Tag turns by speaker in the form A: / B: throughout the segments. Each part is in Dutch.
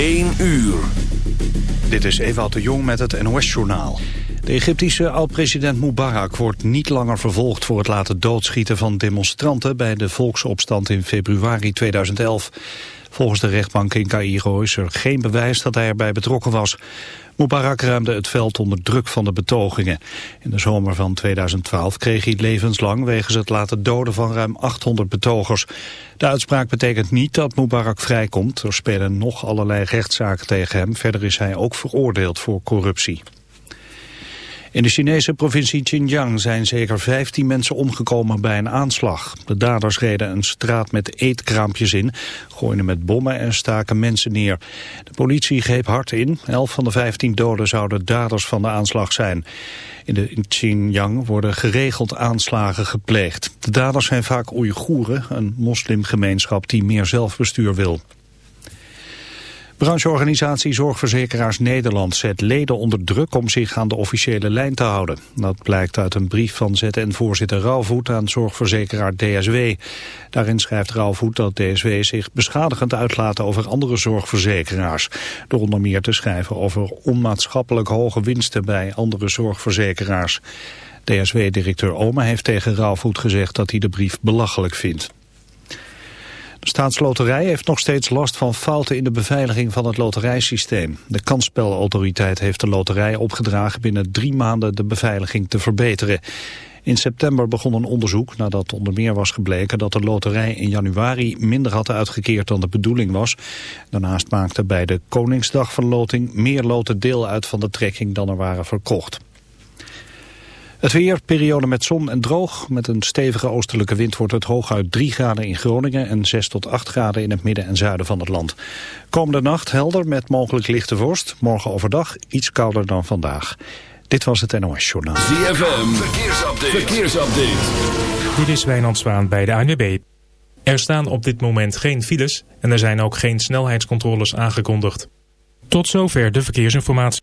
A: 1 uur.
B: Dit is Ewout de Jong met het NOS-journaal. De Egyptische oud-president Mubarak wordt niet langer vervolgd... voor het laten doodschieten van demonstranten... bij de volksopstand in februari 2011. Volgens de rechtbank in Cairo is er geen bewijs dat hij erbij betrokken was. Mubarak ruimde het veld onder druk van de betogingen. In de zomer van 2012 kreeg hij levenslang wegens het laten doden van ruim 800 betogers. De uitspraak betekent niet dat Mubarak vrijkomt. Er spelen nog allerlei rechtszaken tegen hem. Verder is hij ook veroordeeld voor corruptie. In de Chinese provincie Xinjiang zijn zeker 15 mensen omgekomen bij een aanslag. De daders reden een straat met eetkraampjes in, gooiden met bommen en staken mensen neer. De politie greep hard in. Elf van de 15 doden zouden daders van de aanslag zijn. In de Xinjiang worden geregeld aanslagen gepleegd. De daders zijn vaak Oeigoeren, een moslimgemeenschap die meer zelfbestuur wil. Brancheorganisatie Zorgverzekeraars Nederland zet leden onder druk om zich aan de officiële lijn te houden. Dat blijkt uit een brief van ZN-voorzitter Rauwvoet aan zorgverzekeraar DSW. Daarin schrijft Rauwvoet dat DSW zich beschadigend uitlaat over andere zorgverzekeraars. Door onder meer te schrijven over onmaatschappelijk hoge winsten bij andere zorgverzekeraars. DSW-directeur Oma heeft tegen Rauwvoet gezegd dat hij de brief belachelijk vindt. Staatsloterij heeft nog steeds last van fouten in de beveiliging van het loterijsysteem. De kansspelautoriteit heeft de loterij opgedragen binnen drie maanden de beveiliging te verbeteren. In september begon een onderzoek nadat onder meer was gebleken dat de loterij in januari minder had uitgekeerd dan de bedoeling was. Daarnaast maakte bij de Koningsdagverloting meer loten deel uit van de trekking dan er waren verkocht. Het weer, periode met zon en droog. Met een stevige oostelijke wind wordt het hooguit 3 graden in Groningen... en 6 tot 8 graden in het midden en zuiden van het land. Komende nacht helder met mogelijk lichte vorst. Morgen overdag iets kouder dan vandaag. Dit was het NOS Journaal.
A: ZFM, verkeersupdate. verkeersupdate.
C: Dit is Wijnand Zwaan bij de ANWB. Er staan op dit moment geen files... en er zijn ook geen snelheidscontroles aangekondigd. Tot zover de verkeersinformatie.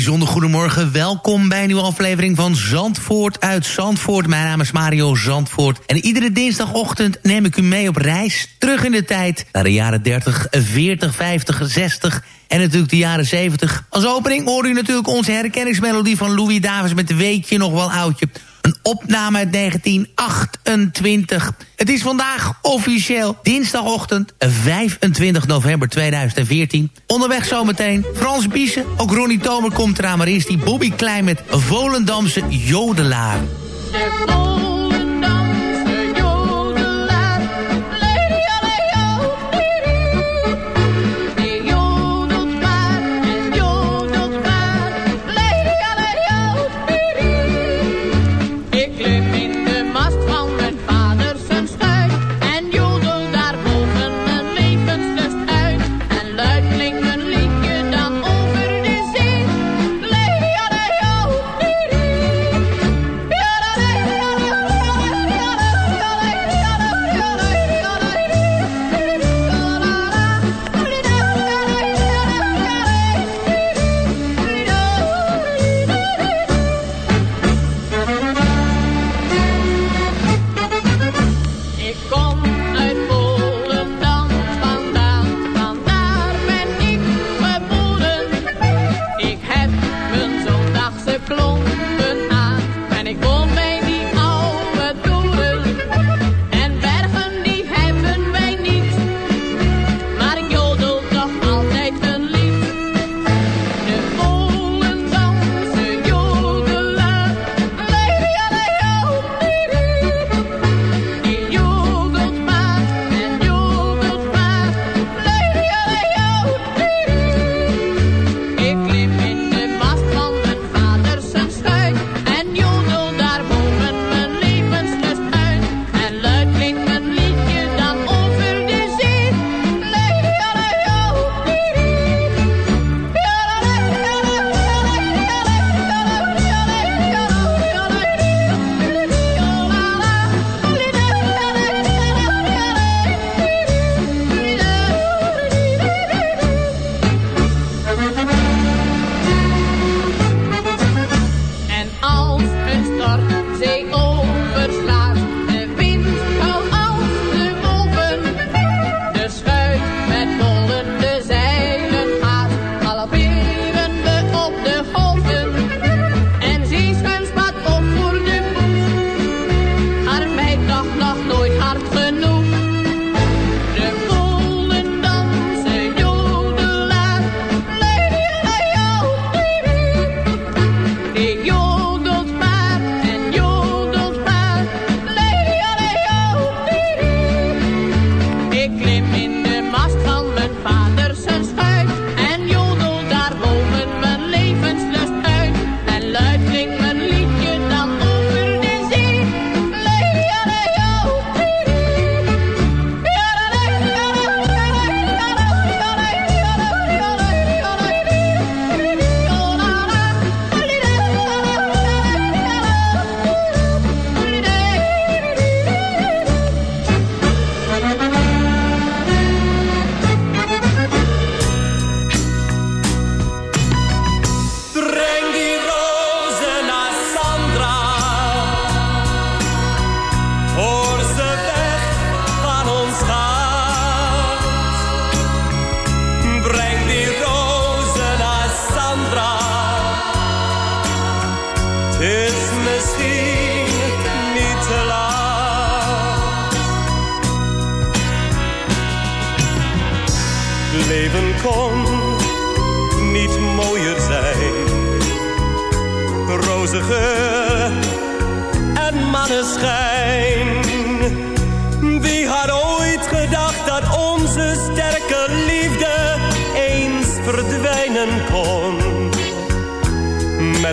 D: Bijzonder goedemorgen. Welkom bij een nieuwe aflevering van Zandvoort uit Zandvoort. Mijn naam is Mario Zandvoort. En iedere dinsdagochtend neem ik u mee op reis terug in de tijd... naar de jaren 30, 40, 50, 60 en natuurlijk de jaren 70. Als opening hoor u natuurlijk onze herkenningsmelodie van Louis Davis... met Weet je nog wel oudje... Een opname uit 1928. Het is vandaag officieel dinsdagochtend 25 november 2014. Onderweg zometeen Frans Biesen. Ook Ronnie Tomer komt eraan, maar eerst die Bobby Klein met Volendamse Jodelaar.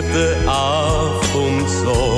E: met de
F: avondzon.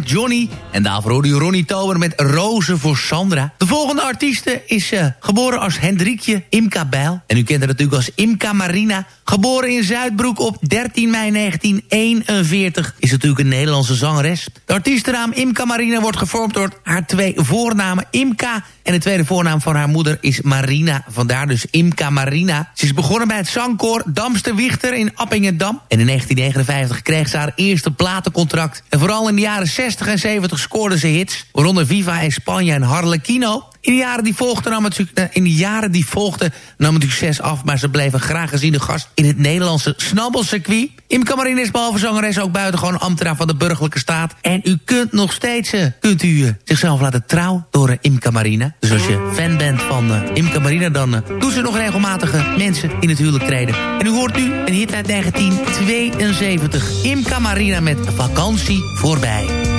D: Johnny. En daarvoor hoorde u Ronnie Tober met Rozen voor Sandra. De volgende artieste is eh, geboren als Hendrikje Imka Bijl. En u kent haar natuurlijk als Imka Marina. Geboren in Zuidbroek op 13 mei 1941. Is natuurlijk een Nederlandse zangeres. De artiestennaam Imka Marina wordt gevormd door haar twee voornamen Imka... en de tweede voornaam van haar moeder is Marina. Vandaar dus Imka Marina. Ze is begonnen bij het zangkoor Damster Wichter in Appingedam. En in 1959 kreeg ze haar eerste platencontract. En vooral in de jaren 60 en 70 scoorde ze hits. Waaronder Viva España en Harlequino. In de jaren die volgden nam het, eh, in de jaren die volgden succes af... maar ze bleven graag geziene gast in het Nederlandse snabbelcircuit. Imka Marina is behalve zangeres ook buitengewoon ambtenaar van de burgerlijke staat. En u kunt nog steeds eh, kunt u, eh, zichzelf laten trouwen door Imka Marina. Dus als je fan bent van Imka Marina... dan eh, doen ze nog regelmatige mensen in het huwelijk treden. En u hoort nu een hit uit 1972. Imka Marina met Vakantie voorbij.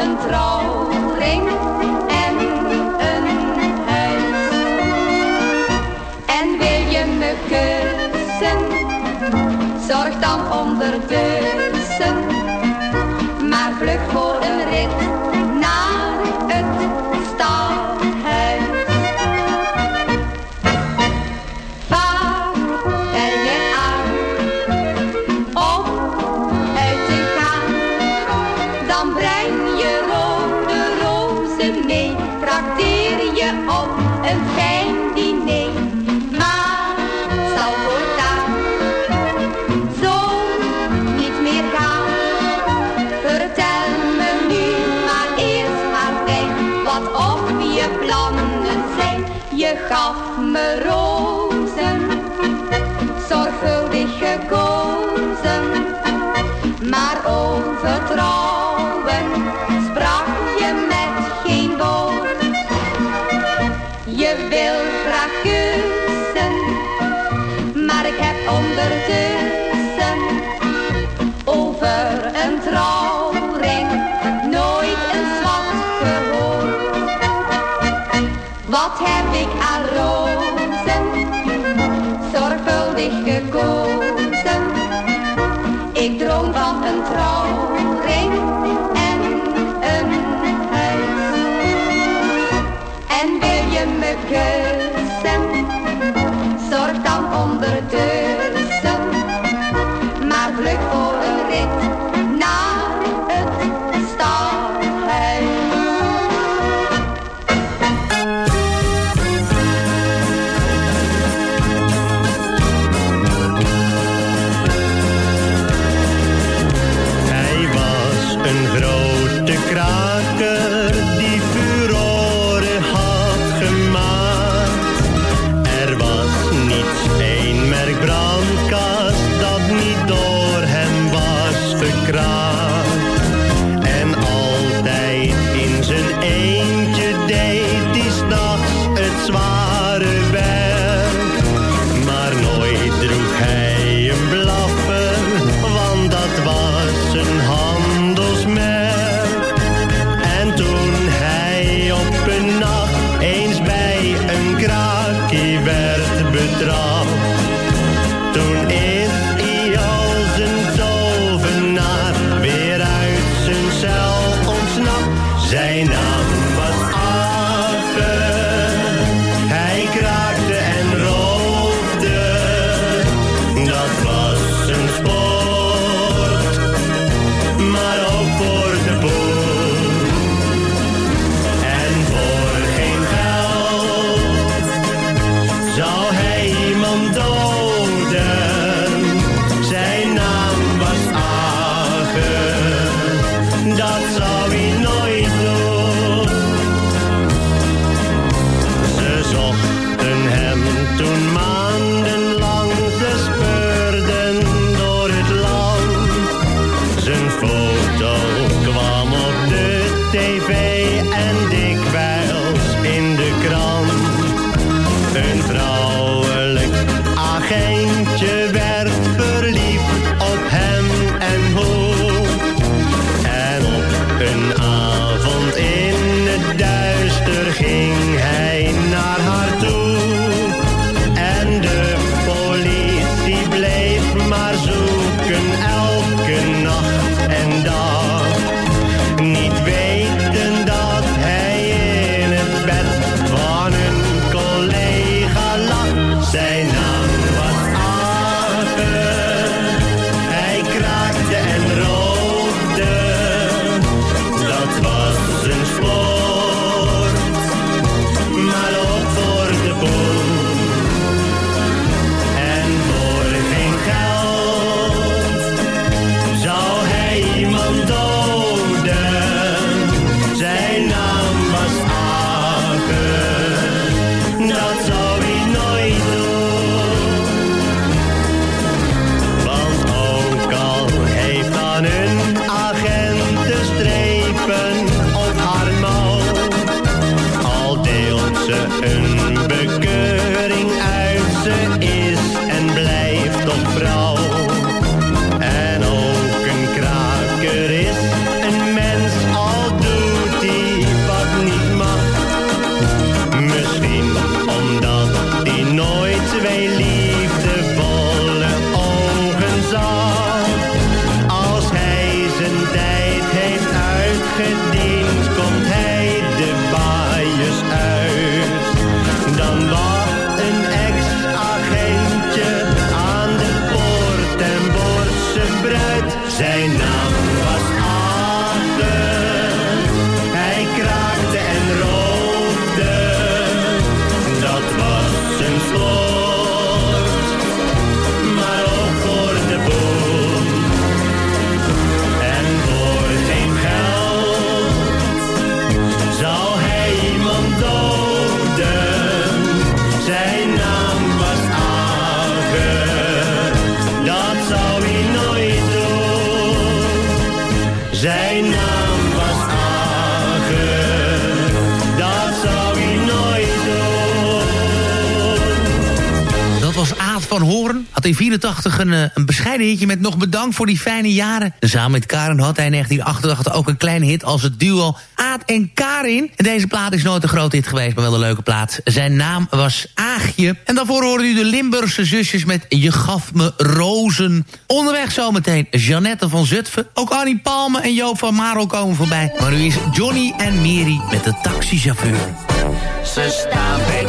G: een trouwring en een huis. En wil je me kussen, zorg dan
F: onder de bra avond in het duister ging. een,
D: eh, een bescheiden hitje met nog bedankt voor die fijne jaren. Samen met Karen had hij in 1988 ook een kleine hit als het duo Aad en Karin. Deze plaat is nooit een groot hit geweest, maar wel een leuke plaat. Zijn naam was Aagje. En daarvoor hoorde u de Limburgse zusjes met Je gaf me rozen. Onderweg zometeen Jeannette van Zutphen. Ook Annie Palme en Joop van Marel komen voorbij. Maar nu is Johnny en Mary met de taxichauffeur.
H: Ze staan bij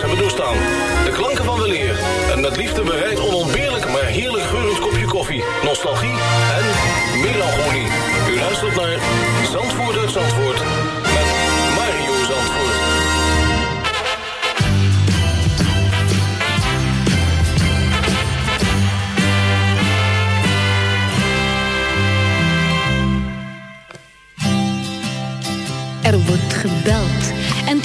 I: hebben doorstaan. De klanken van weleer en met liefde bereid onontbeerlijk maar heerlijk geurend kopje koffie, nostalgie en melancholie. U luistert naar Zandvoort uit Zandvoort met Mario Zandvoort.
J: Er wordt gebeld en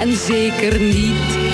J: En zeker niet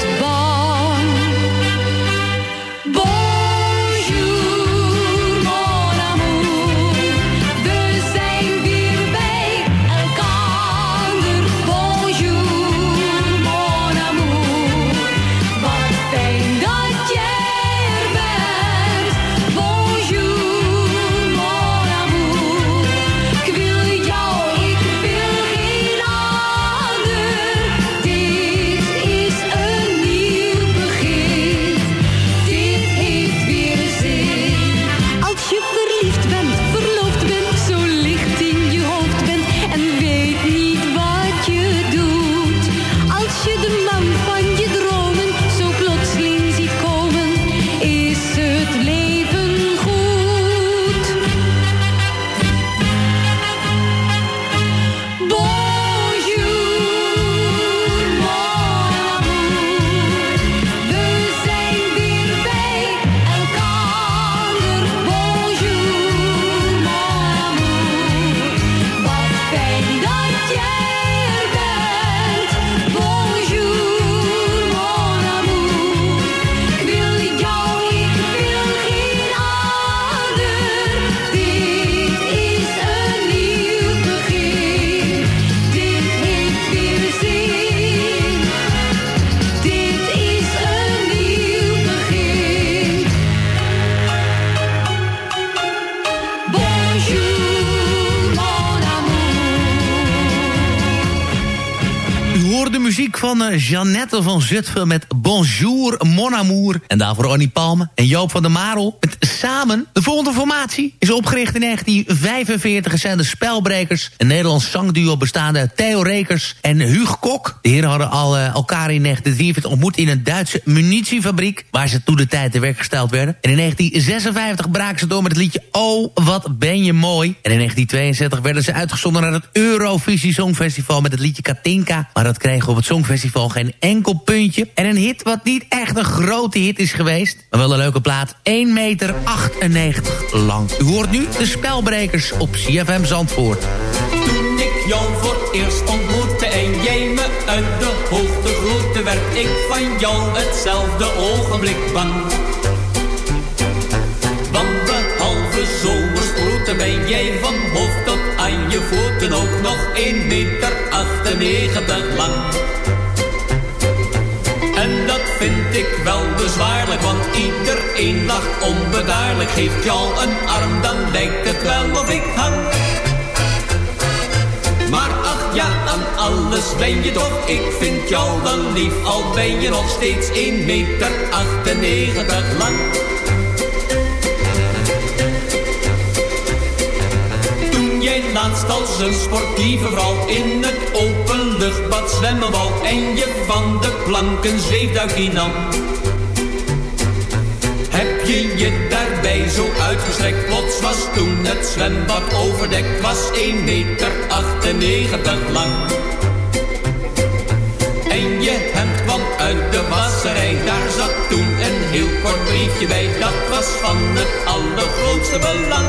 D: muziek van eh, Jeannette van Zutphen met Bonjour Mon Amour. En daarvoor Annie Palme en Joop van der Marel met Samen. De volgende formatie is opgericht in 1945 en zijn de Spelbrekers. Een Nederlands zangduo bestaande uit Theo Rekers en Huug Kok. De heren hadden al, eh, elkaar in 1943 ontmoet in een Duitse munitiefabriek... waar ze toen de tijd te werk gesteld werden. En in 1956 braken ze door met het liedje Oh, wat ben je mooi. En in 1962 werden ze uitgezonden naar het Eurovisie Songfestival... met het liedje Katinka. Maar dat kreeg op het Songfestival geen enkel puntje. En een hit wat niet echt een grote hit is geweest. Maar wel een leuke plaat. 1 meter 98 lang. U hoort nu de spelbrekers op CFM Zandvoort.
K: Toen ik jou voor eerst ontmoette en jij me uit de hoogte groette, werd ik van jou hetzelfde ogenblik bang. Want behalve zomersproeten ben jij van hoofd tot aan je voeten ook nog 1 meter 98 lang. Vind ik wel bezwaarlijk, want iedereen lacht onbedaarlijk. Geeft jou een arm, dan lijkt het wel of ik hang. Maar ach ja, aan alles ben je toch, ik vind jou wel lief. Al ben je nog steeds 1 meter 98 lang. Jij laatst als een sportieve vrouw in het openluchtbad zwemmen wou. En je van de planken zweefduikje nam. Heb je je daarbij zo uitgestrekt? Plots was toen het zwembad overdekt. Was 1 meter 98 lang. En je hemd kwam uit de wasserij. Daar zat toen een heel kort briefje bij. Dat was van het allergrootste belang.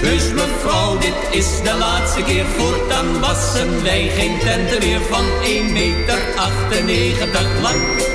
K: Dus mevrouw, dit is de laatste keer. Voortaan wassen wij geen tenten meer van 1 meter 98 lang.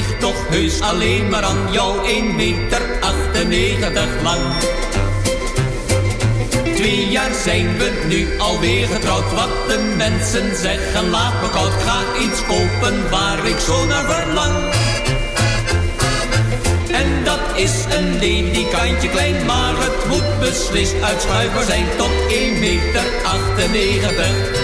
K: Ligt toch heus alleen maar aan jou 1 meter 98 lang. Twee jaar zijn we nu alweer getrouwd, wat de mensen zeggen laat me koud. Ga iets kopen waar ik zo naar verlang. En dat is een ledikantje klein, maar het moet beslist uitschuifbaar zijn tot 1 meter 98.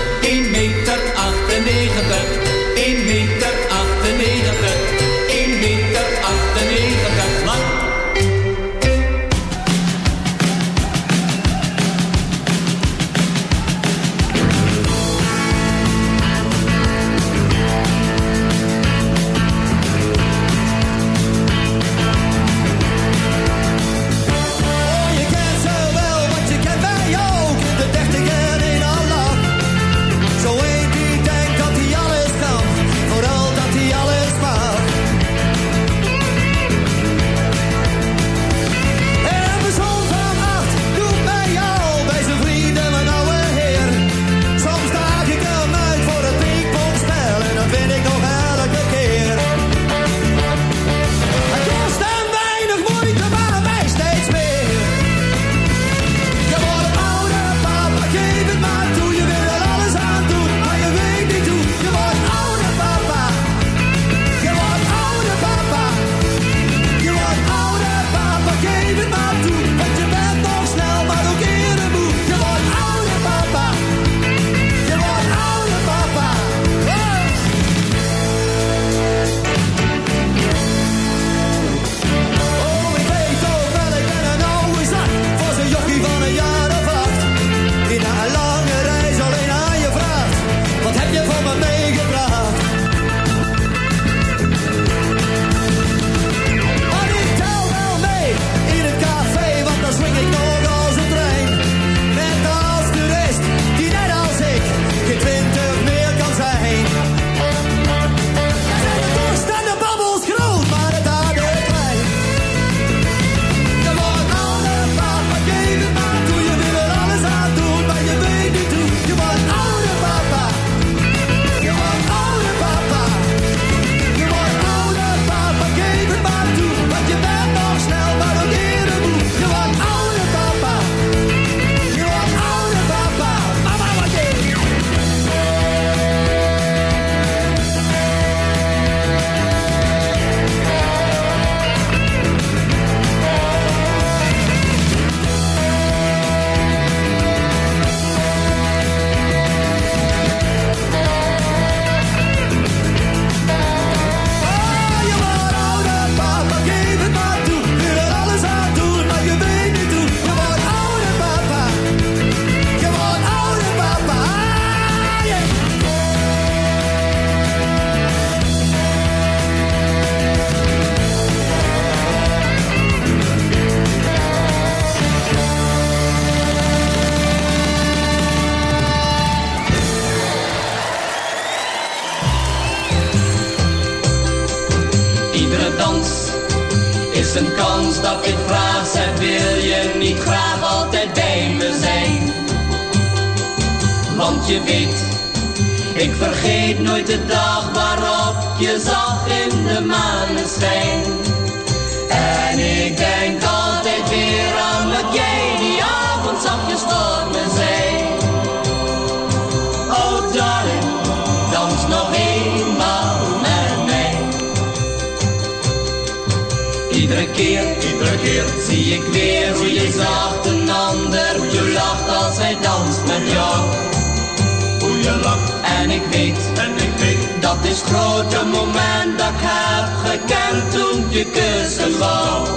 K: Is het grote moment dat ik heb gekend toen je kussen wou.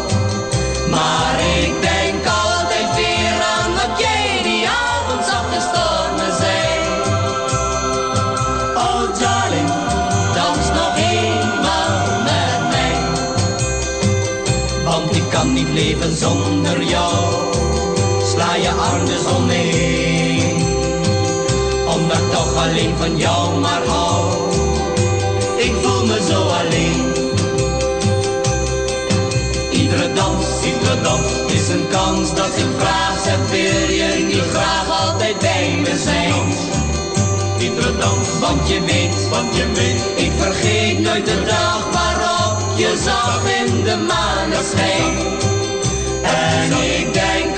K: Maar ik denk altijd weer aan wat jij die avond zachtjes voor me zei. Oh darling, dans nog eenmaal met mij. Want ik kan niet leven zonder jou. Sla je arm dus om me toch alleen van jou maar. Ik voel me zo alleen. Iedere dans, iedere dans is een kans dat ik vraag. Zeg, wil je niet graag altijd bij me zijn? Iedere dans, want je weet, want je weet. Ik vergeet nooit de dag waarop je zag in de maneschijn. En ik denk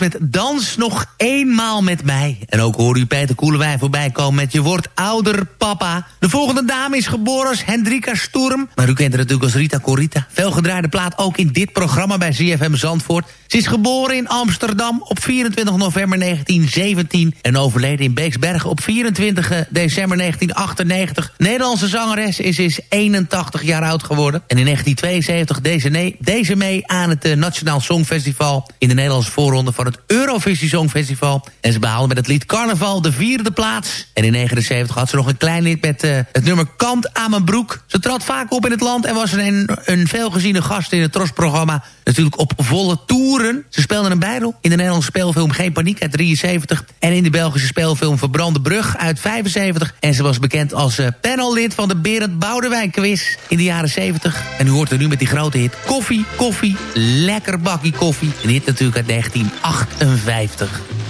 K: met
D: Dans nog eenmaal met mij. En ook hoorde u Peter Koelewijn voorbij komen met Je wordt ouder, papa. De volgende dame is geboren als Hendrika Sturm. Maar u kent haar natuurlijk als Rita Corita. Veelgedraaide plaat ook in dit programma bij ZFM Zandvoort. Ze is geboren in Amsterdam op 24 november 1917... en overleden in Beeksbergen op 24 december 1998. Nederlandse zangeres is, is 81 jaar oud geworden. En in 1972 deze, deze mee aan het eh, Nationaal Songfestival... in de Nederlandse voorronde van van het Eurovisie Songfestival. En ze behaalde met het lied Carnaval de vierde plaats. En in 1979 had ze nog een klein lied met eh, het nummer Kant aan mijn broek. Ze trad vaak op in het land en was een, een veelgeziene gast in het Trosprogramma. Natuurlijk op volle toeren. Ze speelde een bijrol in de Nederlandse speelfilm Geen Paniek uit 73. En in de Belgische speelfilm Verbrande Brug uit 75. En ze was bekend als uh, panellid van de Berend Boudewijn quiz in de jaren 70. En u hoort er nu met die grote hit Koffie, Koffie, Lekker Bakkie Koffie. En dit natuurlijk uit
E: 1980. 58.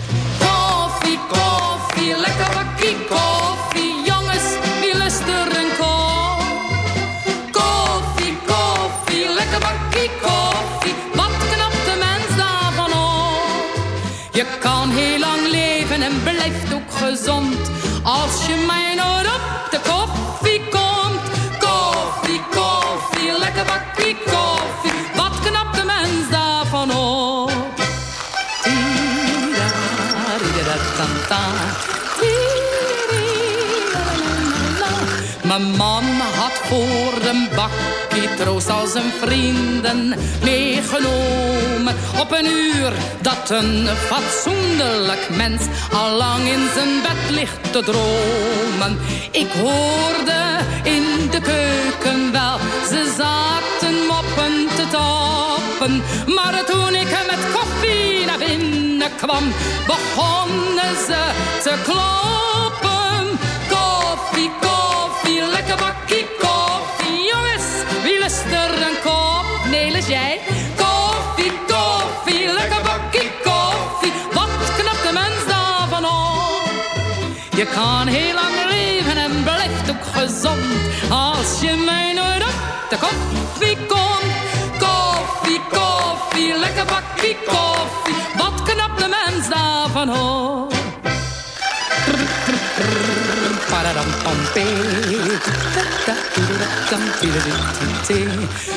E: Mijn man had voor een bakkie troost al zijn vrienden meegenomen. Op een uur dat een fatsoenlijk mens al lang in zijn bed ligt te dromen. Ik hoorde in de keuken wel, ze zaten moppen te tappen. Maar toen ik met koffie naar binnen kwam, begonnen ze te kloppen. kan heel lang leven en blijft ook gezond. Als je mij nooit op de koffie komt. Koffie, koffie, lekker bakkie koffie. Wat knap de mens daarvan hoort.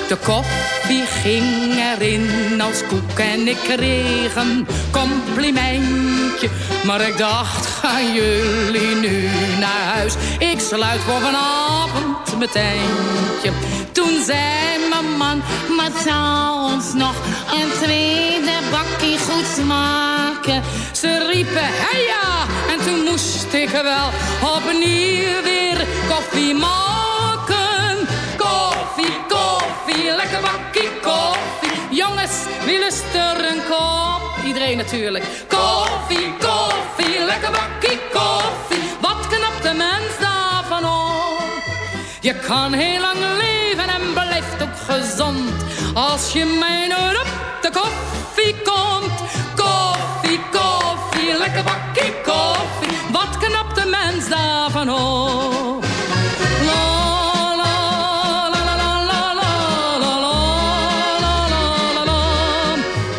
E: De koffie ging erin als koek en ik kreeg een complimentje. Maar ik dacht, gaan jullie nu naar huis? Ik sluit voor vanavond mijn tentje. Toen zei mijn man, maar zou ons nog een tweede bakje goed smaken? Ze riepen, hey ja, toen moest ik wel opnieuw weer koffie maken. Koffie, koffie, lekker bakkie koffie. Jongens, wie lust er een kop? Iedereen natuurlijk. Koffie, koffie, lekker bakkie koffie. Wat knapt de mens daarvan op? Je kan heel lang leven en blijft ook gezond. Als je mij nooit de koffie komt. Koffie, koffie, lekker bakkie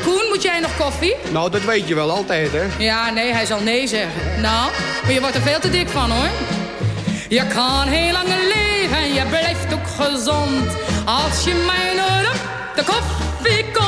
E: Koen, moet jij nog Koffie?
L: Nou, dat weet je wel altijd, hè?
E: Ja, nee, hij zal nee zeggen. Nou, maar je wordt er veel te dik van, hoor. Je kan heel lang leven je blijft ook gezond. Als je mijn nodig de koffie komt.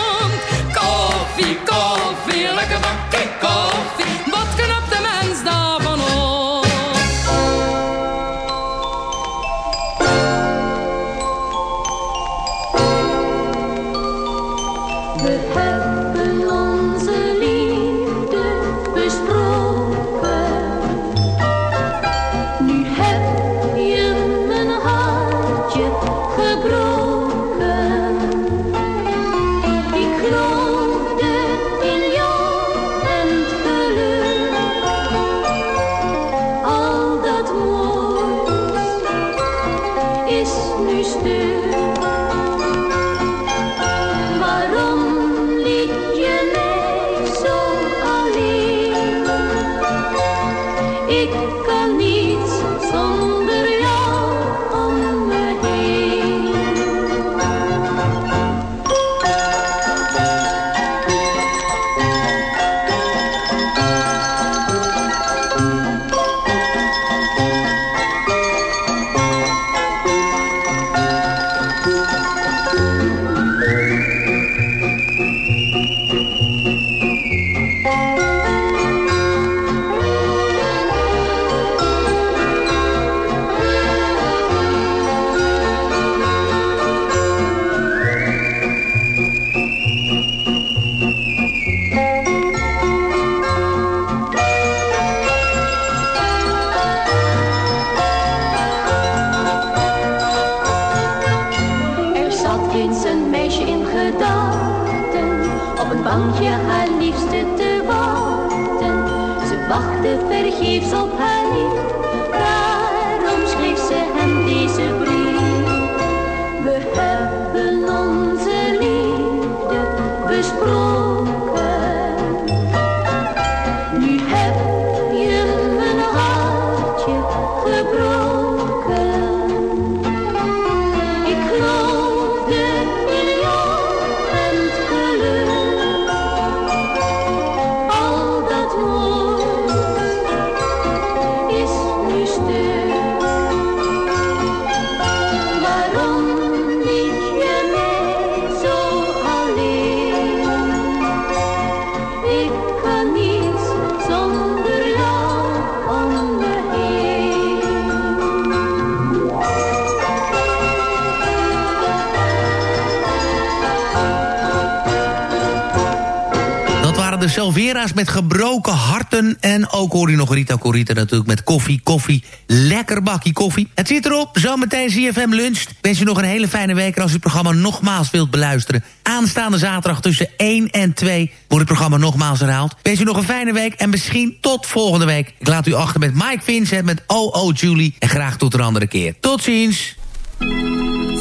D: Met gebroken harten. En ook hoor je nog Rita Corita natuurlijk met koffie, koffie. Lekker bakkie koffie. Het zit erop, zometeen ZFM Lunch. Wens je nog een hele fijne week. En als u het programma nogmaals wilt beluisteren... aanstaande zaterdag tussen 1 en 2 wordt het programma nogmaals herhaald. Wens u nog een fijne week en misschien tot volgende week. Ik laat u achter met Mike Vincent met OO Julie. En graag tot een andere keer. Tot ziens.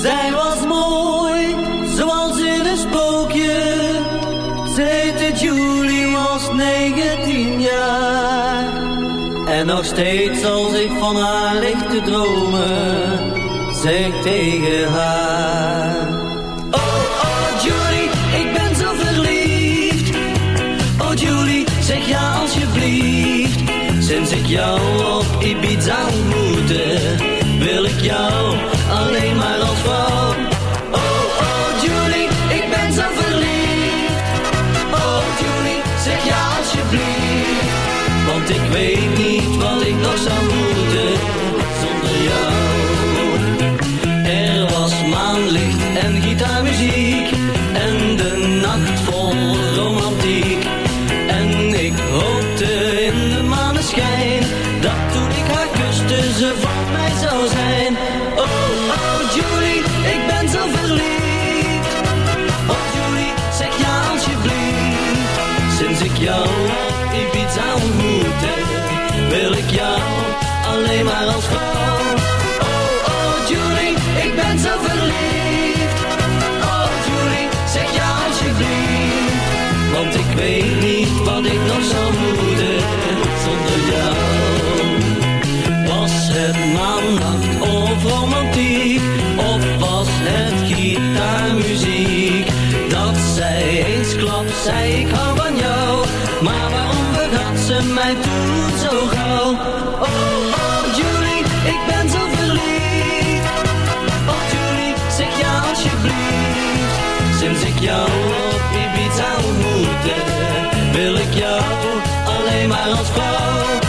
M: Zij was mooi, nog steeds als ik van haar lig te dromen, zeg tegen haar. Oh, oh Julie, ik ben zo verliefd. Oh Julie, zeg ja alsjeblieft. Sinds ik jou op Ibiza ontmoette, wil ik jou alleen maar als vrouw. Oh, oh, Julie, ik ben zo verliefd. Oh, Julie, zeg ja alsjeblieft. Want ik weet niet nog zou moeten jou op Ibiza ontmoette, wil ik jou alleen maar als vrouw.